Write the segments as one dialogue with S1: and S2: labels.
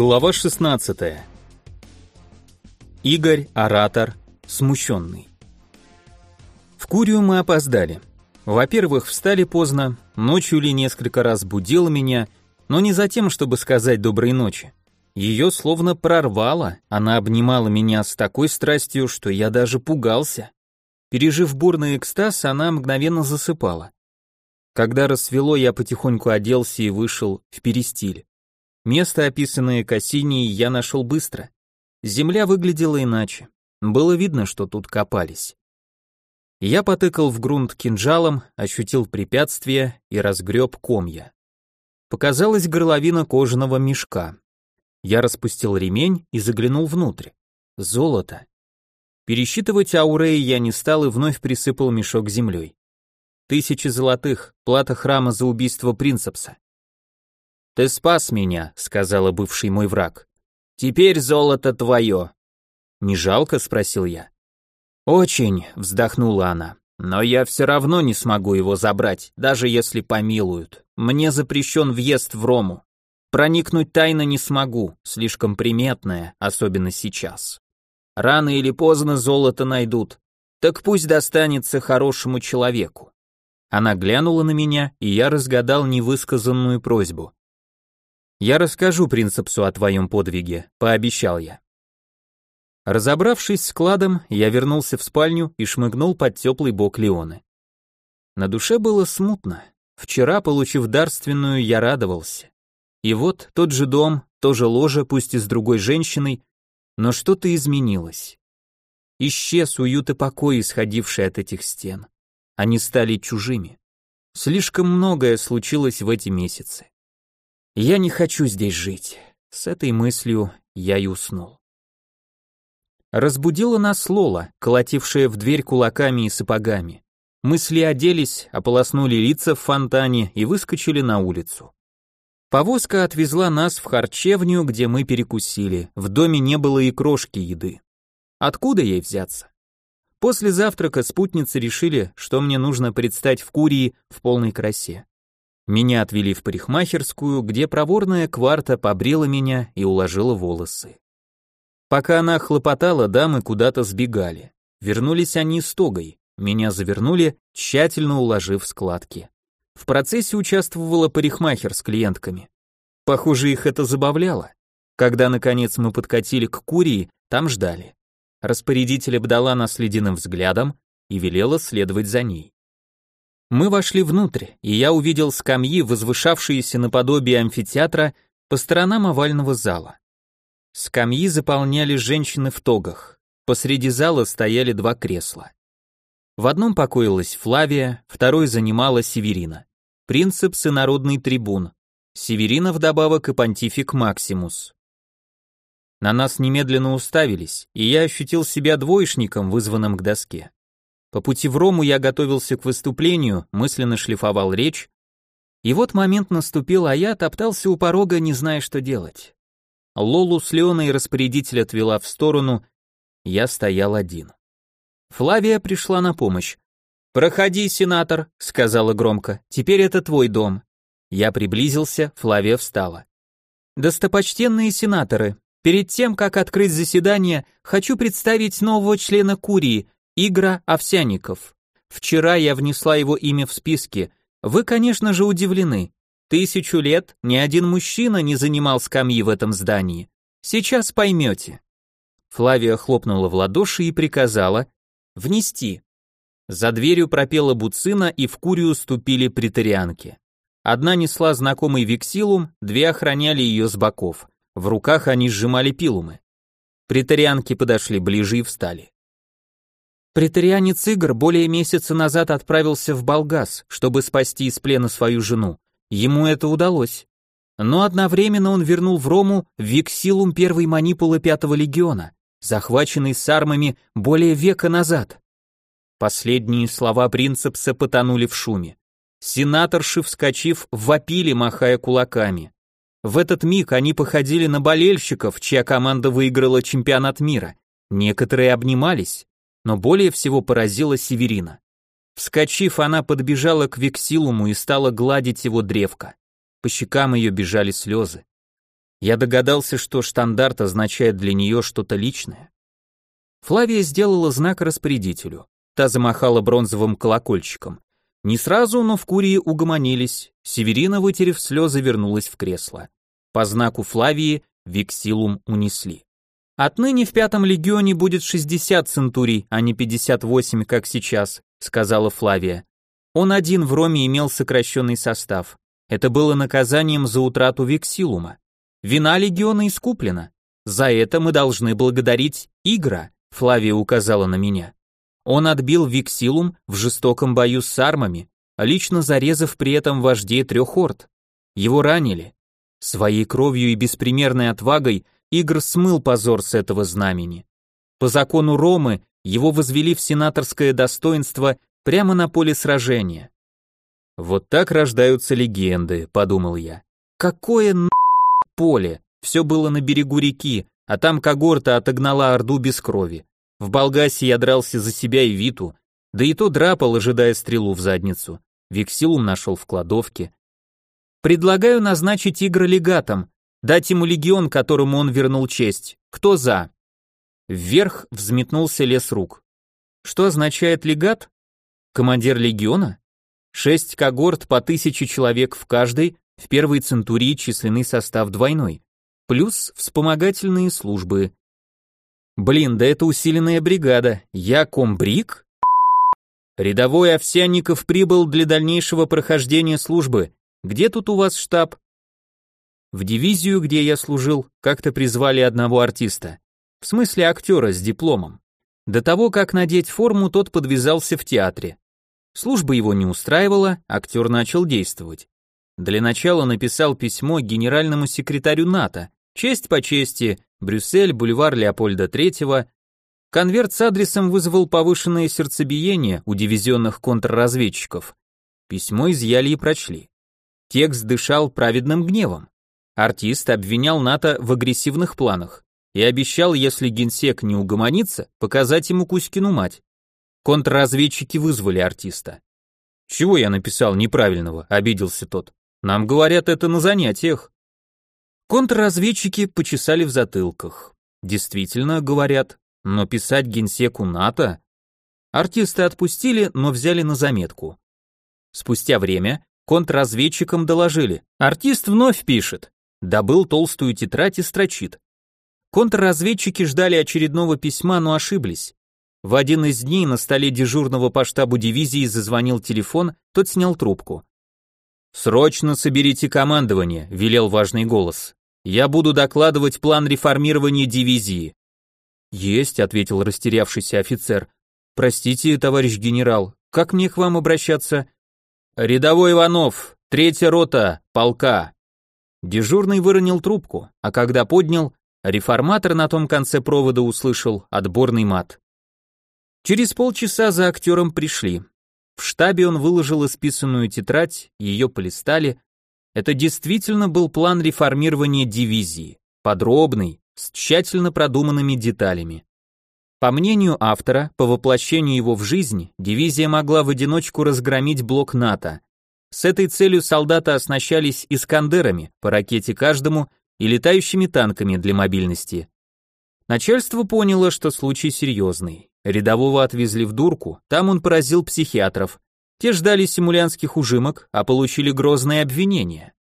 S1: Глава 16. Игорь, оратор, смущенный. В Курию мы опоздали. Во-первых, встали поздно, ночью ли несколько раз будил меня, но не за тем, чтобы сказать доброй ночи. Ее словно прорвало, она обнимала меня с такой страстью, что я даже пугался. Пережив бурный экстаз, она мгновенно засыпала. Когда рассвело, я потихоньку оделся и вышел в перестиль. Место, описанное Кассинией, я нашел быстро. Земля выглядела иначе. Было видно, что тут копались. Я потыкал в грунт кинжалом, ощутил препятствие и разгреб комья. Показалась горловина кожаного мешка. Я распустил ремень и заглянул внутрь. Золото. Пересчитывать ауреи я не стал и вновь присыпал мешок землей. Тысячи золотых, плата храма за убийство принцепса. «Ты спас меня», — сказала бывший мой враг. «Теперь золото твое». «Не жалко?» — спросил я. «Очень», — вздохнула она. «Но я все равно не смогу его забрать, даже если помилуют. Мне запрещен въезд в Рому. Проникнуть тайно не смогу, слишком приметное, особенно сейчас. Рано или поздно золото найдут. Так пусть достанется хорошему человеку». Она глянула на меня, и я разгадал невысказанную просьбу. «Я расскажу принцепсу о твоем подвиге», — пообещал я. Разобравшись с кладом, я вернулся в спальню и шмыгнул под теплый бок Леоны. На душе было смутно. Вчера, получив дарственную, я радовался. И вот тот же дом, тоже ложе, пусть и с другой женщиной, но что-то изменилось. Исчез уют и покой, исходивший от этих стен. Они стали чужими. Слишком многое случилось в эти месяцы. Я не хочу здесь жить. С этой мыслью я и уснул. Разбудила нас Лола, колотившая в дверь кулаками и сапогами. Мы оделись, ополоснули лица в фонтане и выскочили на улицу. Повозка отвезла нас в харчевню, где мы перекусили. В доме не было и крошки еды. Откуда ей взяться? После завтрака спутницы решили, что мне нужно предстать в Курии в полной красе. Меня отвели в парикмахерскую, где проворная кварта побрила меня и уложила волосы. Пока она хлопотала, дамы куда-то сбегали. Вернулись они с тогой. Меня завернули, тщательно уложив складки. В процессе участвовала парикмахер с клиентками. Похоже, их это забавляло. Когда, наконец, мы подкатили к Курии, там ждали. Распорядитель обдала нас ледяным взглядом и велела следовать за ней. Мы вошли внутрь, и я увидел скамьи, возвышавшиеся наподобие амфитеатра по сторонам овального зала. Скамьи заполняли женщины в тогах. Посреди зала стояли два кресла. В одном покоилась Флавия, второй занимала Северина. Принцепс народный трибун. Северина вдобавок и понтифик Максимус. На нас немедленно уставились, и я ощутил себя двоечником, вызванным к доске. По пути в Рому я готовился к выступлению, мысленно шлифовал речь, и вот момент наступил, а я топтался у порога, не зная, что делать. Лолу с Леоной распорядитель отвела в сторону, я стоял один. Флавия пришла на помощь. «Проходи, сенатор», — сказала громко, — «теперь это твой дом». Я приблизился, Флавия встала. «Достопочтенные сенаторы, перед тем, как открыть заседание, хочу представить нового члена Курии, Игра Овсяников. Вчера я внесла его имя в списки. Вы, конечно же, удивлены. Тысячу лет ни один мужчина не занимал скамьи в этом здании. Сейчас поймете. Флавия хлопнула в ладоши и приказала «Внести». За дверью пропела буцина, и в курию ступили притарианки. Одна несла знакомый вексилум, две охраняли ее с боков. В руках они сжимали пилумы. Притарианки подошли ближе и встали. Претарианец Игр более месяца назад отправился в Болгас, чтобы спасти из плена свою жену. Ему это удалось. Но одновременно он вернул в Рому Виксилум первой манипулы пятого легиона, захваченный сармами более века назад. Последние слова принцепса потонули в шуме. Сенаторши, вскочив, вопили, махая кулаками. В этот миг они походили на болельщиков, чья команда выиграла чемпионат мира. Некоторые обнимались, но более всего поразила Северина. Вскочив, она подбежала к Вексилуму и стала гладить его древко. По щекам ее бежали слезы. Я догадался, что штандарт означает для нее что-то личное. Флавия сделала знак распорядителю. Та замахала бронзовым колокольчиком. Не сразу, но в Курии угомонились. Северина, вытерев слезы, вернулась в кресло. По знаку Флавии Виксилум унесли. Отныне в пятом легионе будет 60 центурий, а не 58, как сейчас, сказала Флавия. Он один в Роме имел сокращенный состав. Это было наказанием за утрату Виксилума. Вина легиона искуплена. За это мы должны благодарить Игра, Флавия указала на меня. Он отбил Виксилум в жестоком бою с сармами, лично зарезав при этом вождей трех орд. Его ранили. Своей кровью и беспримерной отвагой Игр смыл позор с этого знамени. По закону Ромы его возвели в сенаторское достоинство прямо на поле сражения. Вот так рождаются легенды, подумал я. Какое на поле? Все было на берегу реки, а там когорта отогнала Орду без крови. В Болгасе я дрался за себя и Виту, да и то драпал, ожидая стрелу в задницу. Виксилум нашел в кладовке. Предлагаю назначить Игра легатом, Дать ему легион, которому он вернул честь. Кто за? Вверх взметнулся лес рук. Что означает легат? Командир легиона? Шесть когорт по тысяче человек в каждой, в первой центурии численный состав двойной. Плюс вспомогательные службы. Блин, да это усиленная бригада. Я комбриг? Рядовой Овсянников прибыл для дальнейшего прохождения службы. Где тут у вас штаб? В дивизию, где я служил, как-то призвали одного артиста. В смысле актера с дипломом. До того, как надеть форму, тот подвязался в театре. Служба его не устраивала, актер начал действовать. Для начала написал письмо генеральному секретарю НАТО. Честь по чести, Брюссель, бульвар Леопольда III. Конверт с адресом вызвал повышенное сердцебиение у дивизионных контрразведчиков. Письмо изъяли и прочли. Текст дышал праведным гневом. Артист обвинял НАТО в агрессивных планах и обещал, если генсек не угомонится, показать ему Кузькину мать. Контрразведчики вызвали артиста. «Чего я написал неправильного?» – обиделся тот. «Нам говорят это на занятиях». Контрразведчики почесали в затылках. Действительно, говорят, но писать генсеку НАТО... Артиста отпустили, но взяли на заметку. Спустя время контрразведчикам доложили. Артист вновь пишет добыл толстую тетрадь и строчит. Контрразведчики ждали очередного письма, но ошиблись. В один из дней на столе дежурного по штабу дивизии зазвонил телефон, тот снял трубку. «Срочно соберите командование», — велел важный голос. «Я буду докладывать план реформирования дивизии». «Есть», — ответил растерявшийся офицер. «Простите, товарищ генерал, как мне к вам обращаться?» «Рядовой Иванов, третья рота, полка», Дежурный выронил трубку, а когда поднял, реформатор на том конце провода услышал отборный мат. Через полчаса за актером пришли. В штабе он выложил исписанную тетрадь, ее полистали. Это действительно был план реформирования дивизии, подробный, с тщательно продуманными деталями. По мнению автора, по воплощению его в жизнь, дивизия могла в одиночку разгромить блок НАТО, с этой целью солдаты оснащались «Искандерами» по ракете каждому и летающими танками для мобильности. Начальство поняло, что случай серьезный. Рядового отвезли в дурку, там он поразил психиатров. Те ждали симулянских ужимок, а получили грозные обвинения.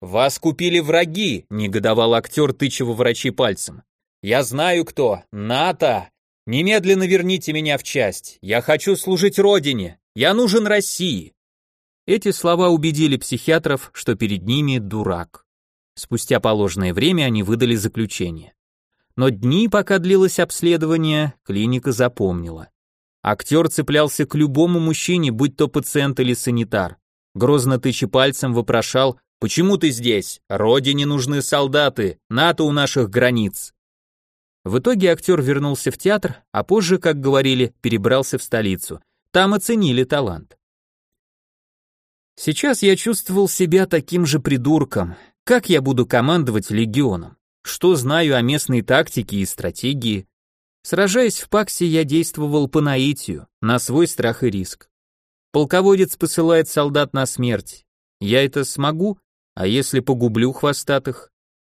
S1: «Вас купили враги», — негодовал актер, тыча во врачи пальцем. «Я знаю кто. НАТО! Немедленно верните меня в часть. Я хочу служить Родине. Я нужен России». Эти слова убедили психиатров, что перед ними дурак. Спустя положенное время они выдали заключение. Но дни, пока длилось обследование, клиника запомнила. Актер цеплялся к любому мужчине, будь то пациент или санитар. Грозно тыча пальцем вопрошал «Почему ты здесь? Родине нужны солдаты, НАТО у наших границ». В итоге актер вернулся в театр, а позже, как говорили, перебрался в столицу. Там оценили талант. Сейчас я чувствовал себя таким же придурком. Как я буду командовать легионом? Что знаю о местной тактике и стратегии? Сражаясь в Паксе, я действовал по наитию, на свой страх и риск. Полководец посылает солдат на смерть. Я это смогу? А если погублю хвостатых?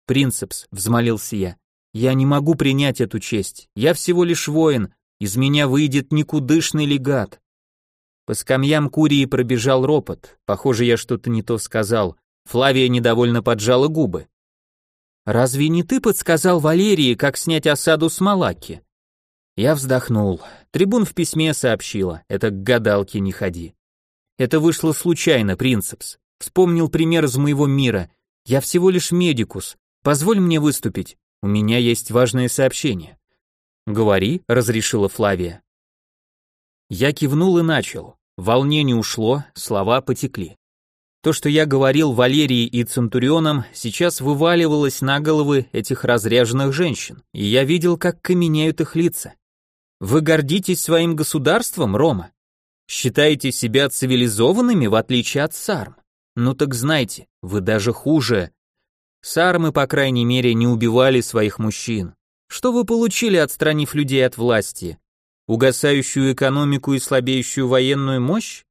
S1: принцепс», — взмолился я. «Я не могу принять эту честь. Я всего лишь воин. Из меня выйдет никудышный легат». По скамьям Курии пробежал ропот. Похоже, я что-то не то сказал. Флавия недовольно поджала губы. «Разве не ты подсказал Валерии, как снять осаду с Малаки?» Я вздохнул. Трибун в письме сообщила, это к гадалке не ходи. Это вышло случайно, принцепс. Вспомнил пример из моего мира. Я всего лишь медикус. Позволь мне выступить. У меня есть важное сообщение. Говори, разрешила Флавия. Я кивнул и начал. Волнение ушло, слова потекли. То, что я говорил Валерии и Центурионам, сейчас вываливалось на головы этих разряженных женщин, и я видел, как каменеют их лица. Вы гордитесь своим государством, Рома? Считаете себя цивилизованными, в отличие от сарм? Ну так знайте, вы даже хуже. Сармы, по крайней мере, не убивали своих мужчин. Что вы получили, отстранив людей от власти? Угасающую экономику и слабеющую военную мощь?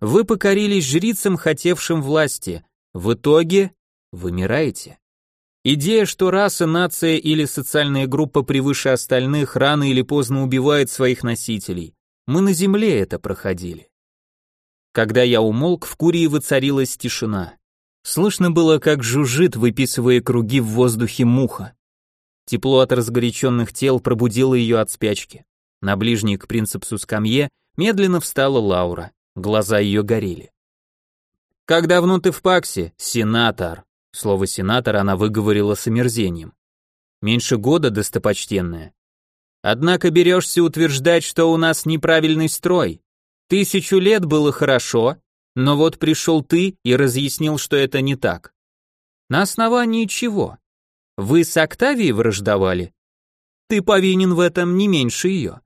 S1: Вы покорились жрицам, хотевшим власти. В итоге вымираете. Идея, что раса, нация или социальная группа превыше остальных рано или поздно убивает своих носителей. Мы на земле это проходили. Когда я умолк, в Курии воцарилась тишина. Слышно было, как жужжит, выписывая круги в воздухе муха. Тепло от разгоряченных тел пробудило ее от спячки. На ближней к принцепсу скамье медленно встала Лаура. Глаза ее горели. «Как давно ты в Паксе, сенатор?» Слово сенатор она выговорила с омерзением. «Меньше года, достопочтенная. Однако берешься утверждать, что у нас неправильный строй. Тысячу лет было хорошо, но вот пришел ты и разъяснил, что это не так. На основании чего? Вы с Октавией враждовали? Ты повинен в этом не меньше ее.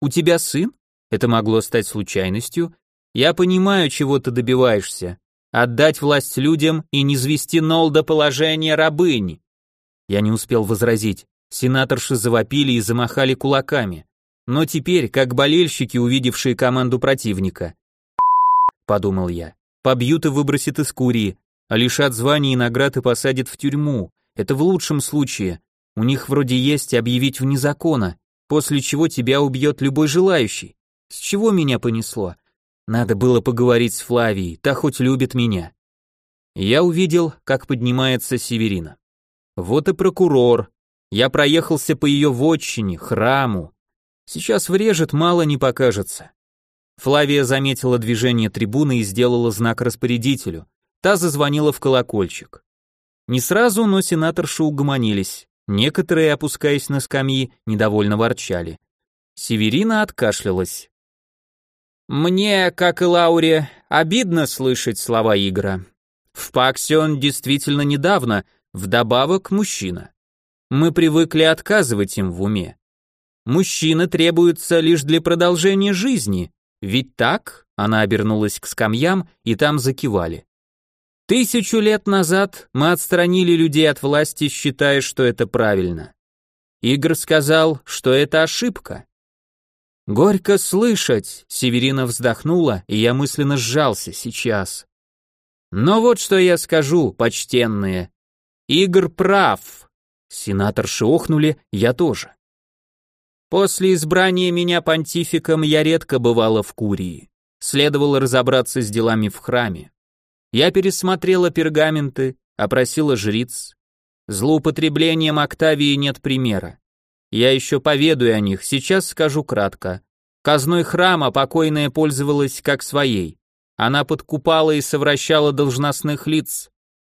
S1: У тебя сын? Это могло стать случайностью. Я понимаю, чего ты добиваешься. Отдать власть людям и не звести Нол до положения рабыни. Я не успел возразить. Сенаторши завопили и замахали кулаками. Но теперь, как болельщики, увидевшие команду противника, подумал я, побьют и выбросят из курии, а лишат званий и наград и посадят в тюрьму. Это в лучшем случае. У них вроде есть объявить вне закона, после чего тебя убьет любой желающий. С чего меня понесло? Надо было поговорить с Флавией, та хоть любит меня. Я увидел, как поднимается Северина. Вот и прокурор. Я проехался по ее вотчине, храму. Сейчас врежет, мало не покажется. Флавия заметила движение трибуны и сделала знак распорядителю. Та зазвонила в колокольчик. Не сразу, но сенаторши угомонились. Некоторые, опускаясь на скамьи, недовольно ворчали. Северина откашлялась. Мне, как и Лауре, обидно слышать слова Игра. В Паксе он действительно недавно, вдобавок мужчина. Мы привыкли отказывать им в уме. Мужчины требуются лишь для продолжения жизни, ведь так? Она обернулась к скамьям, и там закивали. Тысячу лет назад мы отстранили людей от власти, считая, что это правильно. Игр сказал, что это ошибка. Горько слышать, Северина вздохнула, и я мысленно сжался сейчас. Но вот что я скажу, почтенные. Игр прав. Сенаторши охнули, я тоже. После избрания меня понтификом я редко бывала в Курии. Следовало разобраться с делами в храме. Я пересмотрела пергаменты, опросила жриц. Злоупотреблением Октавии нет примера. Я еще поведаю о них, сейчас скажу кратко. Казной храма покойная пользовалась как своей. Она подкупала и совращала должностных лиц.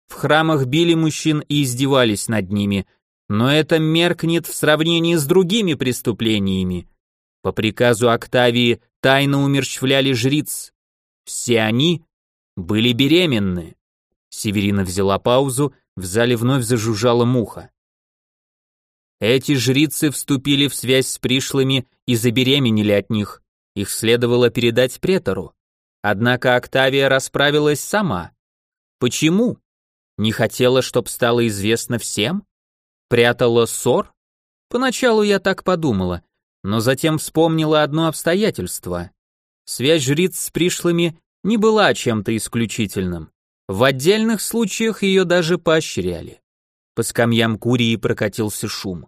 S1: В храмах били мужчин и издевались над ними, но это меркнет в сравнении с другими преступлениями. По приказу Октавии тайно умерщвляли жриц. Все они были беременны. Северина взяла паузу, в зале вновь зажужжала муха. Эти жрицы вступили в связь с пришлыми и забеременели от них. Их следовало передать претору. Однако Октавия расправилась сама. Почему? Не хотела, чтоб стало известно всем? Прятала ссор? Поначалу я так подумала, но затем вспомнила одно обстоятельство. Связь жриц с пришлыми не была чем-то исключительным. В отдельных случаях ее даже поощряли. По скамьям Курии прокатился шум.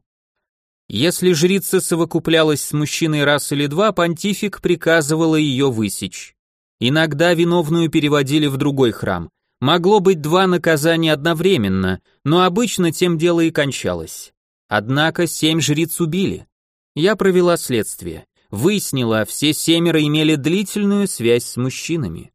S1: Если жрица совокуплялась с мужчиной раз или два, понтифик приказывала ее высечь. Иногда виновную переводили в другой храм. Могло быть два наказания одновременно, но обычно тем дело и кончалось. Однако семь жриц убили. Я провела следствие. Выяснила, все семеро имели длительную связь с мужчинами.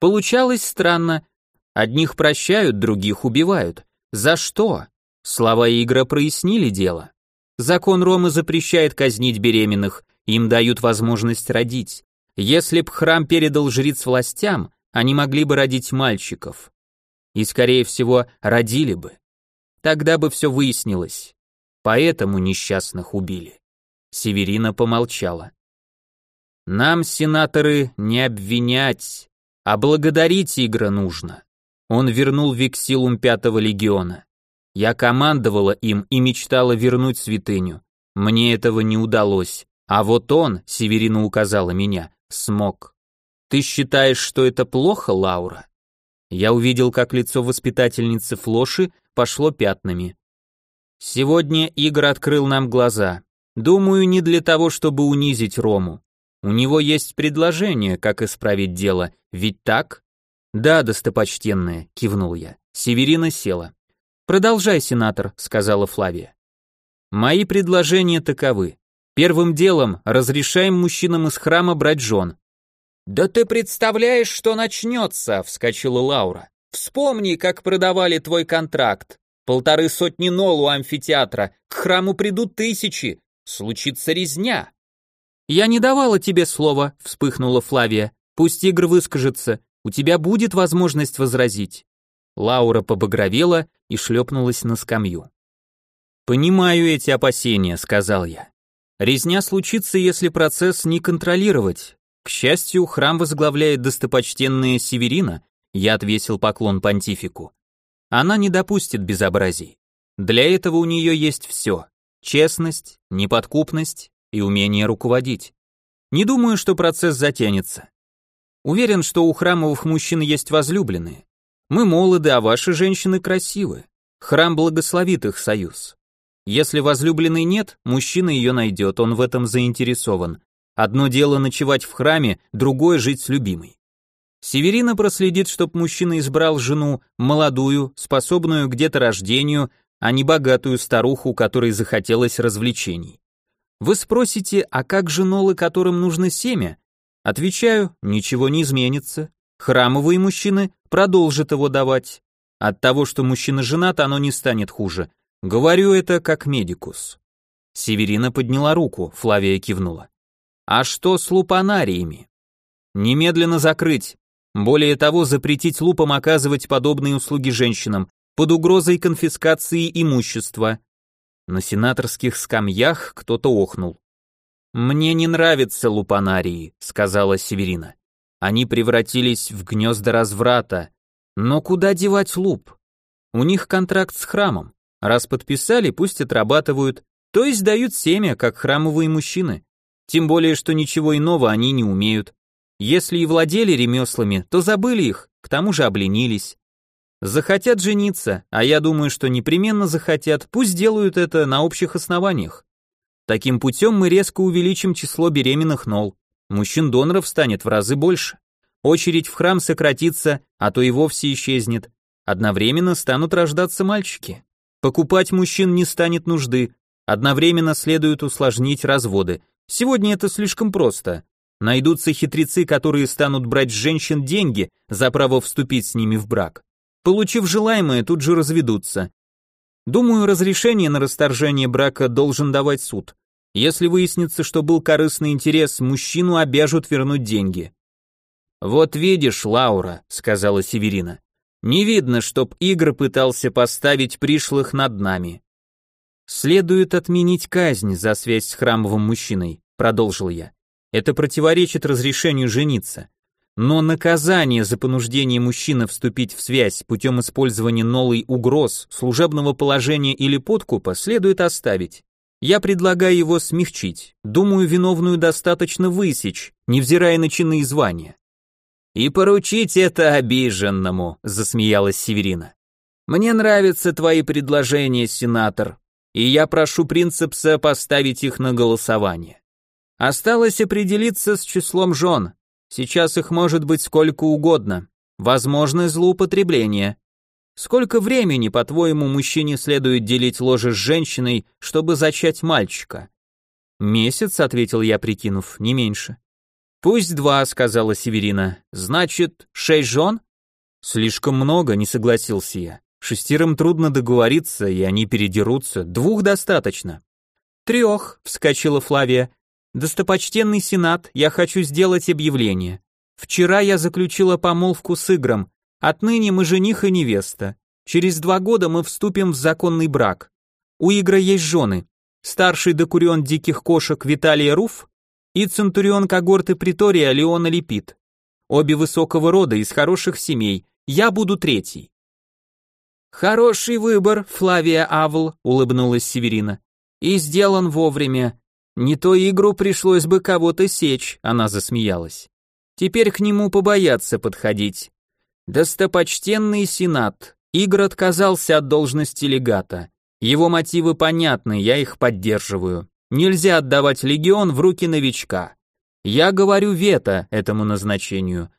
S1: Получалось странно. Одних прощают, других убивают. За что? Слова Игра прояснили дело. Закон Ромы запрещает казнить беременных, им дают возможность родить. Если б храм передал жриц властям, они могли бы родить мальчиков. И, скорее всего, родили бы. Тогда бы все выяснилось. Поэтому несчастных убили. Северина помолчала. Нам, сенаторы, не обвинять, а благодарить Игра нужно. Он вернул вексилум пятого легиона. Я командовала им и мечтала вернуть святыню. Мне этого не удалось. А вот он, Северина указала меня, смог. Ты считаешь, что это плохо, Лаура? Я увидел, как лицо воспитательницы Флоши пошло пятнами. Сегодня Игорь открыл нам глаза. Думаю, не для того, чтобы унизить Рому. У него есть предложение, как исправить дело, ведь так? Да, достопочтенная, кивнул я. Северина села. «Продолжай, сенатор», — сказала Флавия. «Мои предложения таковы. Первым делом разрешаем мужчинам из храма брать жен». «Да ты представляешь, что начнется», — вскочила Лаура. «Вспомни, как продавали твой контракт. Полторы сотни нол у амфитеатра, к храму придут тысячи. Случится резня». «Я не давала тебе слова», — вспыхнула Флавия. «Пусть Игорь выскажется. У тебя будет возможность возразить». Лаура побагровела и шлепнулась на скамью. «Понимаю эти опасения», — сказал я. «Резня случится, если процесс не контролировать. К счастью, храм возглавляет достопочтенная Северина», — я отвесил поклон понтифику. «Она не допустит безобразий. Для этого у нее есть все — честность, неподкупность и умение руководить. Не думаю, что процесс затянется. Уверен, что у храмовых мужчин есть возлюбленные. Мы молоды, а ваши женщины красивы. Храм благословит их союз. Если возлюбленной нет, мужчина ее найдет, он в этом заинтересован. Одно дело ночевать в храме, другое жить с любимой. Северина проследит, чтоб мужчина избрал жену молодую, способную к деторождению, а не богатую старуху, которой захотелось развлечений. Вы спросите, а как же нолы, которым нужно семя? Отвечаю, ничего не изменится. Храмовые мужчины продолжат его давать. От того, что мужчина женат, оно не станет хуже. Говорю это как медикус. Северина подняла руку, Флавия кивнула. А что с лупанариями? Немедленно закрыть. Более того, запретить лупам оказывать подобные услуги женщинам под угрозой конфискации имущества. На сенаторских скамьях кто-то охнул. «Мне не нравятся лупанарии», — сказала Северина. Они превратились в гнезда разврата. Но куда девать луп? У них контракт с храмом. Раз подписали, пусть отрабатывают, то есть дают семя, как храмовые мужчины. Тем более, что ничего иного они не умеют. Если и владели ремеслами, то забыли их, к тому же обленились. Захотят жениться, а я думаю, что непременно захотят, пусть делают это на общих основаниях. Таким путем мы резко увеличим число беременных нол мужчин-доноров станет в разы больше. Очередь в храм сократится, а то и вовсе исчезнет. Одновременно станут рождаться мальчики. Покупать мужчин не станет нужды. Одновременно следует усложнить разводы. Сегодня это слишком просто. Найдутся хитрецы, которые станут брать с женщин деньги за право вступить с ними в брак. Получив желаемое, тут же разведутся. Думаю, разрешение на расторжение брака должен давать суд. Если выяснится, что был корыстный интерес, мужчину обяжут вернуть деньги. Вот видишь, Лаура, сказала Северина. Не видно, чтоб Игорь пытался поставить пришлых над нами. Следует отменить казнь за связь с храмовым мужчиной, продолжил я. Это противоречит разрешению жениться. Но наказание за понуждение мужчины вступить в связь путем использования новой угроз, служебного положения или подкупа следует оставить. Я предлагаю его смягчить. Думаю, виновную достаточно высечь, невзирая на чины и звания. И поручить это обиженному, засмеялась Северина. Мне нравятся твои предложения, сенатор, и я прошу принцепса поставить их на голосование. Осталось определиться с числом жен. Сейчас их может быть сколько угодно. Возможно злоупотребление. Сколько времени, по-твоему, мужчине следует делить ложе с женщиной, чтобы зачать мальчика? Месяц, ответил я, прикинув, не меньше. Пусть два, сказала Северина. Значит, шесть жен? Слишком много, не согласился я. Шестерым трудно договориться, и они передерутся. Двух достаточно. Трех, вскочила Флавия. Достопочтенный Сенат, я хочу сделать объявление. Вчера я заключила помолвку с Игром. Отныне мы жених и невеста. Через два года мы вступим в законный брак. У Игра есть жены. Старший докурион диких кошек Виталия Руф и центурион когорты Притория Леона Липит. Обе высокого рода, из хороших семей. Я буду третий. Хороший выбор, Флавия Авл, улыбнулась Северина. И сделан вовремя. Не то игру пришлось бы кого-то сечь, она засмеялась. Теперь к нему побояться подходить. Достопочтенный сенат. Игр отказался от должности легата. Его мотивы понятны, я их поддерживаю. Нельзя отдавать легион в руки новичка. Я говорю вето этому назначению.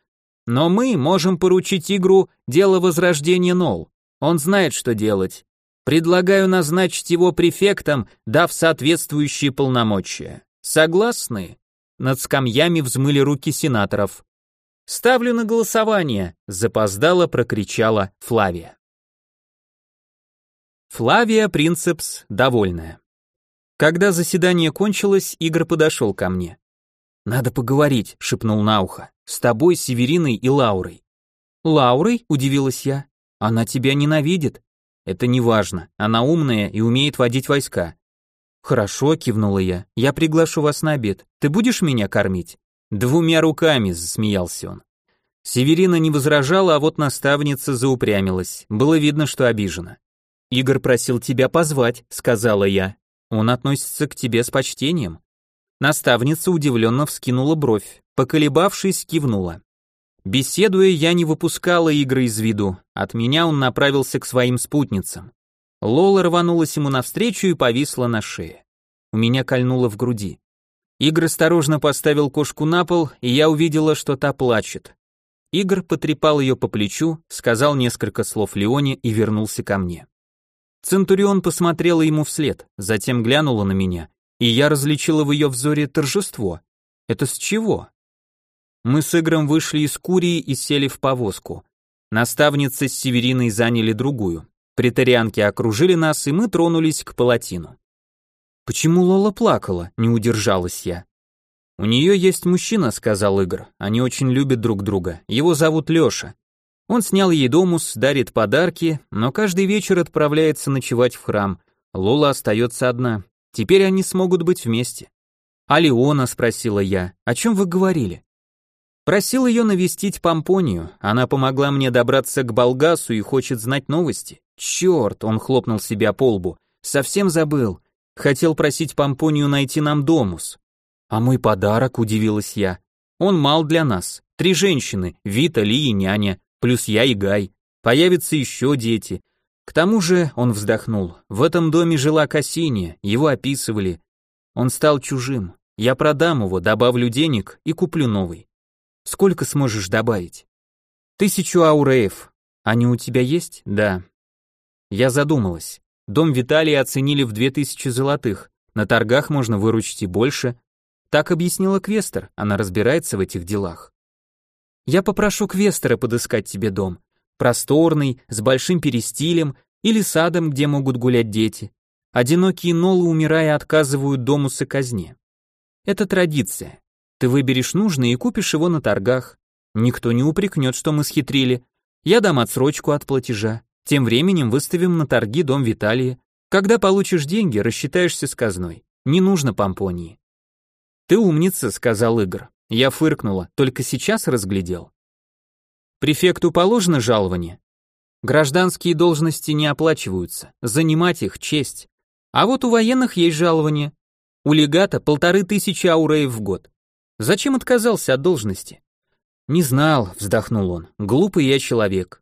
S1: Но мы можем поручить игру дело возрождения Нол. Он знает, что делать. Предлагаю назначить его префектом, дав соответствующие полномочия. Согласны? Над скамьями взмыли руки сенаторов. Ставлю на голосование, запоздало прокричала Флавия. Флавия Принцепс довольная. Когда заседание кончилось, Игорь подошел ко мне. «Надо поговорить», — шепнул на ухо, — «с тобой, Севериной и Лаурой». «Лаурой?» — удивилась я. «Она тебя ненавидит». «Это не важно. Она умная и умеет водить войска. «Хорошо», — кивнула я, — «я приглашу вас на обед. Ты будешь меня кормить?» «Двумя руками», — засмеялся он. Северина не возражала, а вот наставница заупрямилась. Было видно, что обижена. «Игорь просил тебя позвать», — сказала я. «Он относится к тебе с почтением». Наставница удивленно вскинула бровь, поколебавшись, кивнула. Беседуя, я не выпускала игры из виду. От меня он направился к своим спутницам. Лола рванулась ему навстречу и повисла на шее. У меня кольнуло в груди. Игорь осторожно поставил кошку на пол, и я увидела, что та плачет. Игорь потрепал ее по плечу, сказал несколько слов Леоне и вернулся ко мне. Центурион посмотрела ему вслед, затем глянула на меня, и я различила в ее взоре торжество. Это с чего? Мы с Игорем вышли из Курии и сели в повозку. Наставницы с Севериной заняли другую. Претарианки окружили нас, и мы тронулись к палатину. «Почему Лола плакала?» — не удержалась я. «У нее есть мужчина», — сказал Игорь. «Они очень любят друг друга. Его зовут Леша. Он снял ей домус, дарит подарки, но каждый вечер отправляется ночевать в храм. Лола остается одна. Теперь они смогут быть вместе». «А Леона?» — спросила я. «О чем вы говорили?» Просил ее навестить Помпонию. Она помогла мне добраться к Болгасу и хочет знать новости. Черт, он хлопнул себя по лбу. Совсем забыл. Хотел просить Помпонию найти нам домус. А мой подарок, удивилась я. Он мал для нас. Три женщины, Вита, Ли и няня, плюс я и Гай. Появятся еще дети. К тому же, он вздохнул, в этом доме жила Кассиния, его описывали. Он стал чужим. Я продам его, добавлю денег и куплю новый. Сколько сможешь добавить? Тысячу ауреев. Они у тебя есть? Да. Я задумалась. Дом Виталия оценили в 2000 золотых, на торгах можно выручить и больше. Так объяснила Квестер, она разбирается в этих делах. Я попрошу Квестера подыскать тебе дом. Просторный, с большим перестилем или садом, где могут гулять дети. Одинокие нолы, умирая, отказывают дому с казне. Это традиция. Ты выберешь нужный и купишь его на торгах. Никто не упрекнет, что мы схитрили. Я дам отсрочку от платежа. Тем временем выставим на торги дом Виталия. Когда получишь деньги, рассчитаешься с казной. Не нужно помпонии. Ты умница, сказал Игорь. Я фыркнула, только сейчас разглядел. Префекту положено жалование. Гражданские должности не оплачиваются, занимать их честь. А вот у военных есть жалование. У легата полторы тысячи ауреев в год. Зачем отказался от должности? Не знал, вздохнул он. Глупый я человек.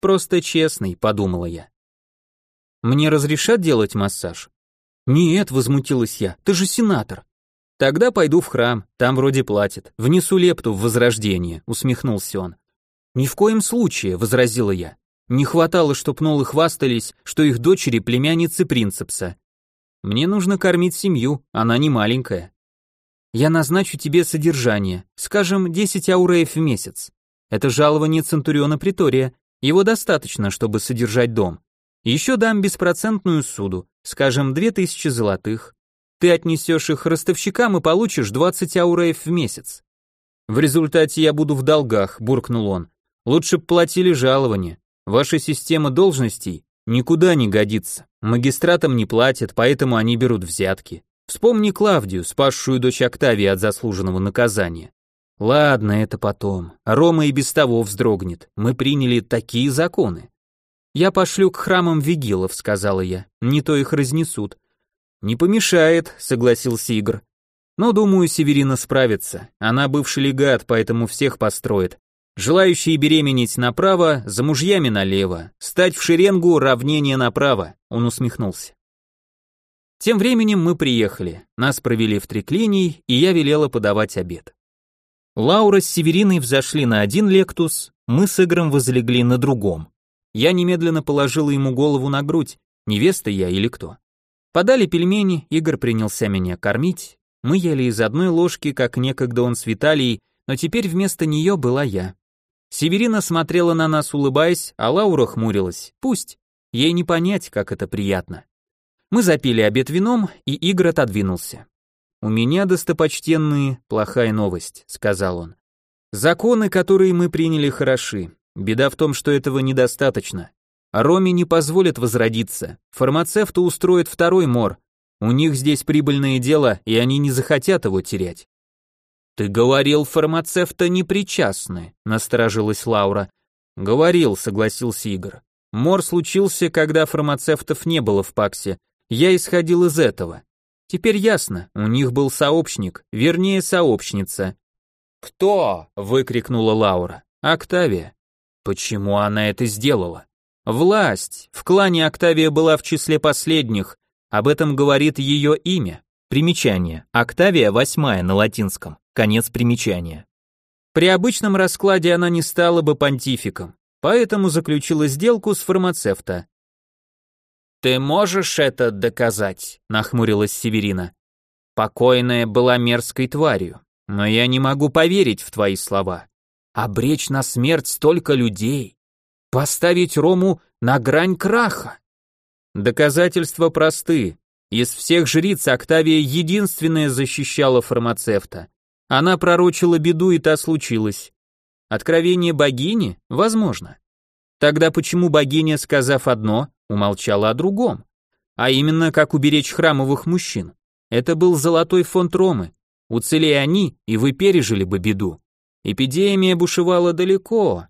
S1: просто честный, подумала я. Мне разрешат делать массаж? Нет, возмутилась я, ты же сенатор. Тогда пойду в храм, там вроде платят. Внесу лепту в возрождение, усмехнулся он. Ни в коем случае, возразила я. Не хватало, чтоб нолы хвастались, что их дочери племянницы принцепса. Мне нужно кормить семью, она не маленькая. Я назначу тебе содержание, скажем, 10 ауреев в месяц. Это жалование Центуриона Притория, его достаточно, чтобы содержать дом. Еще дам беспроцентную суду, скажем, 2000 золотых. Ты отнесешь их ростовщикам и получишь 20 ауреев в месяц. В результате я буду в долгах, буркнул он. Лучше б платили жалование. Ваша система должностей никуда не годится. Магистратам не платят, поэтому они берут взятки. Вспомни Клавдию, спасшую дочь Октавии от заслуженного наказания. Ладно, это потом. Рома и без того вздрогнет. Мы приняли такие законы. Я пошлю к храмам вигилов, сказала я. Не то их разнесут. Не помешает, согласился Игорь. Но думаю, Северина справится. Она бывший легат, поэтому всех построит. Желающие беременеть направо, за мужьями налево. Стать в шеренгу равнение направо. Он усмехнулся. Тем временем мы приехали. Нас провели в триклиний, и я велела подавать обед. Лаура с Севериной взошли на один лектус, мы с Игорем возлегли на другом. Я немедленно положила ему голову на грудь, невеста я или кто. Подали пельмени, Игорь принялся меня кормить, мы ели из одной ложки, как некогда он с Виталией, но теперь вместо нее была я. Северина смотрела на нас, улыбаясь, а Лаура хмурилась. Пусть. Ей не понять, как это приятно. Мы запили обед вином, и Игорь отодвинулся. «У меня, достопочтенные, плохая новость», — сказал он. «Законы, которые мы приняли, хороши. Беда в том, что этого недостаточно. Роме не позволят возродиться. Фармацевту устроит второй мор. У них здесь прибыльное дело, и они не захотят его терять». «Ты говорил, фармацевта не причастны», — насторожилась Лаура. «Говорил», — согласился Игорь. «Мор случился, когда фармацевтов не было в Паксе. Я исходил из этого. Теперь ясно, у них был сообщник, вернее сообщница. «Кто?» — выкрикнула Лаура. «Октавия». Почему она это сделала? Власть. В клане Октавия была в числе последних. Об этом говорит ее имя. Примечание. Октавия восьмая на латинском. Конец примечания. При обычном раскладе она не стала бы понтификом, поэтому заключила сделку с фармацевта. «Ты можешь это доказать?» — нахмурилась Северина. «Покойная была мерзкой тварью, но я не могу поверить в твои слова. Обречь на смерть столько людей, поставить Рому на грань краха». Доказательства просты. Из всех жриц Октавия единственная защищала фармацевта. Она пророчила беду, и та случилась. Откровение богини? Возможно. Тогда почему богиня, сказав одно, умолчала о другом? А именно, как уберечь храмовых мужчин. Это был золотой фонд Ромы. Уцелей они, и вы пережили бы беду. Эпидемия бушевала далеко.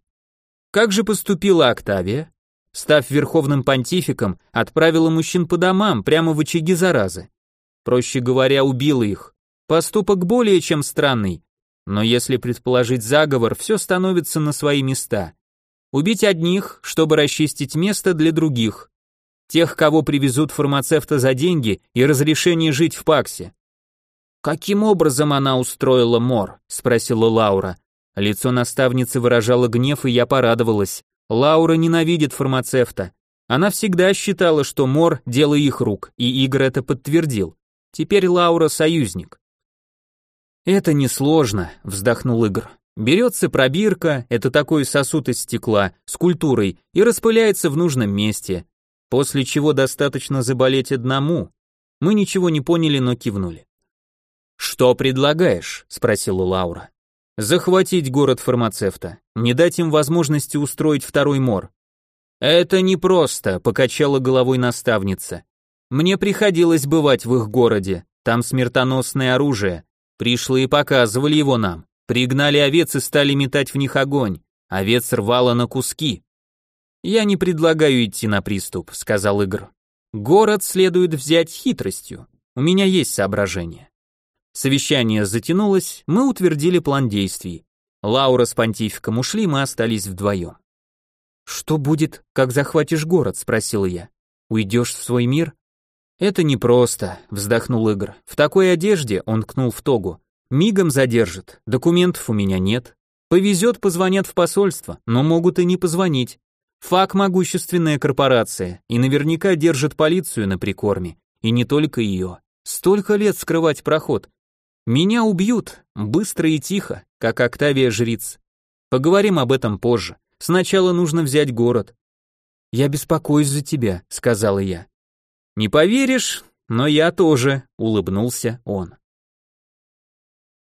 S1: Как же поступила Октавия? Став верховным понтификом, отправила мужчин по домам, прямо в очаги заразы. Проще говоря, убила их. Поступок более чем странный. Но если предположить заговор, все становится на свои места. Убить одних, чтобы расчистить место для других. Тех, кого привезут фармацевта за деньги и разрешение жить в Паксе. «Каким образом она устроила мор?» – спросила Лаура. Лицо наставницы выражало гнев, и я порадовалась. Лаура ненавидит фармацевта. Она всегда считала, что мор – дело их рук, и Игорь это подтвердил. Теперь Лаура – союзник. «Это несложно», – вздохнул Игорь. Берется пробирка, это такой сосуд из стекла, с культурой, и распыляется в нужном месте, после чего достаточно заболеть одному. Мы ничего не поняли, но кивнули. «Что предлагаешь?» – спросила Лаура. «Захватить город фармацевта, не дать им возможности устроить второй мор». «Это непросто», – покачала головой наставница. «Мне приходилось бывать в их городе, там смертоносное оружие, пришлые показывали его нам. Пригнали овец и стали метать в них огонь. Овец рвало на куски. «Я не предлагаю идти на приступ», — сказал Игр. «Город следует взять хитростью. У меня есть соображение». Совещание затянулось, мы утвердили план действий. Лаура с понтификом ушли, мы остались вдвоем. Что будет, как захватишь город, спросил я. Уйдешь в свой мир? Это непросто, вздохнул Игорь. В такой одежде, он ткнул в тогу, мигом задержит. Документов у меня нет. Повезет, позвонят в посольство, но могут и не позвонить. ФАК могущественная корпорация и наверняка держит полицию на прикорме. И не только ее. Столько лет скрывать проход. Меня убьют, быстро и тихо, как Октавия Жриц. Поговорим об этом позже. Сначала нужно взять город. Я беспокоюсь за тебя, сказала я. Не поверишь, но я тоже, улыбнулся он.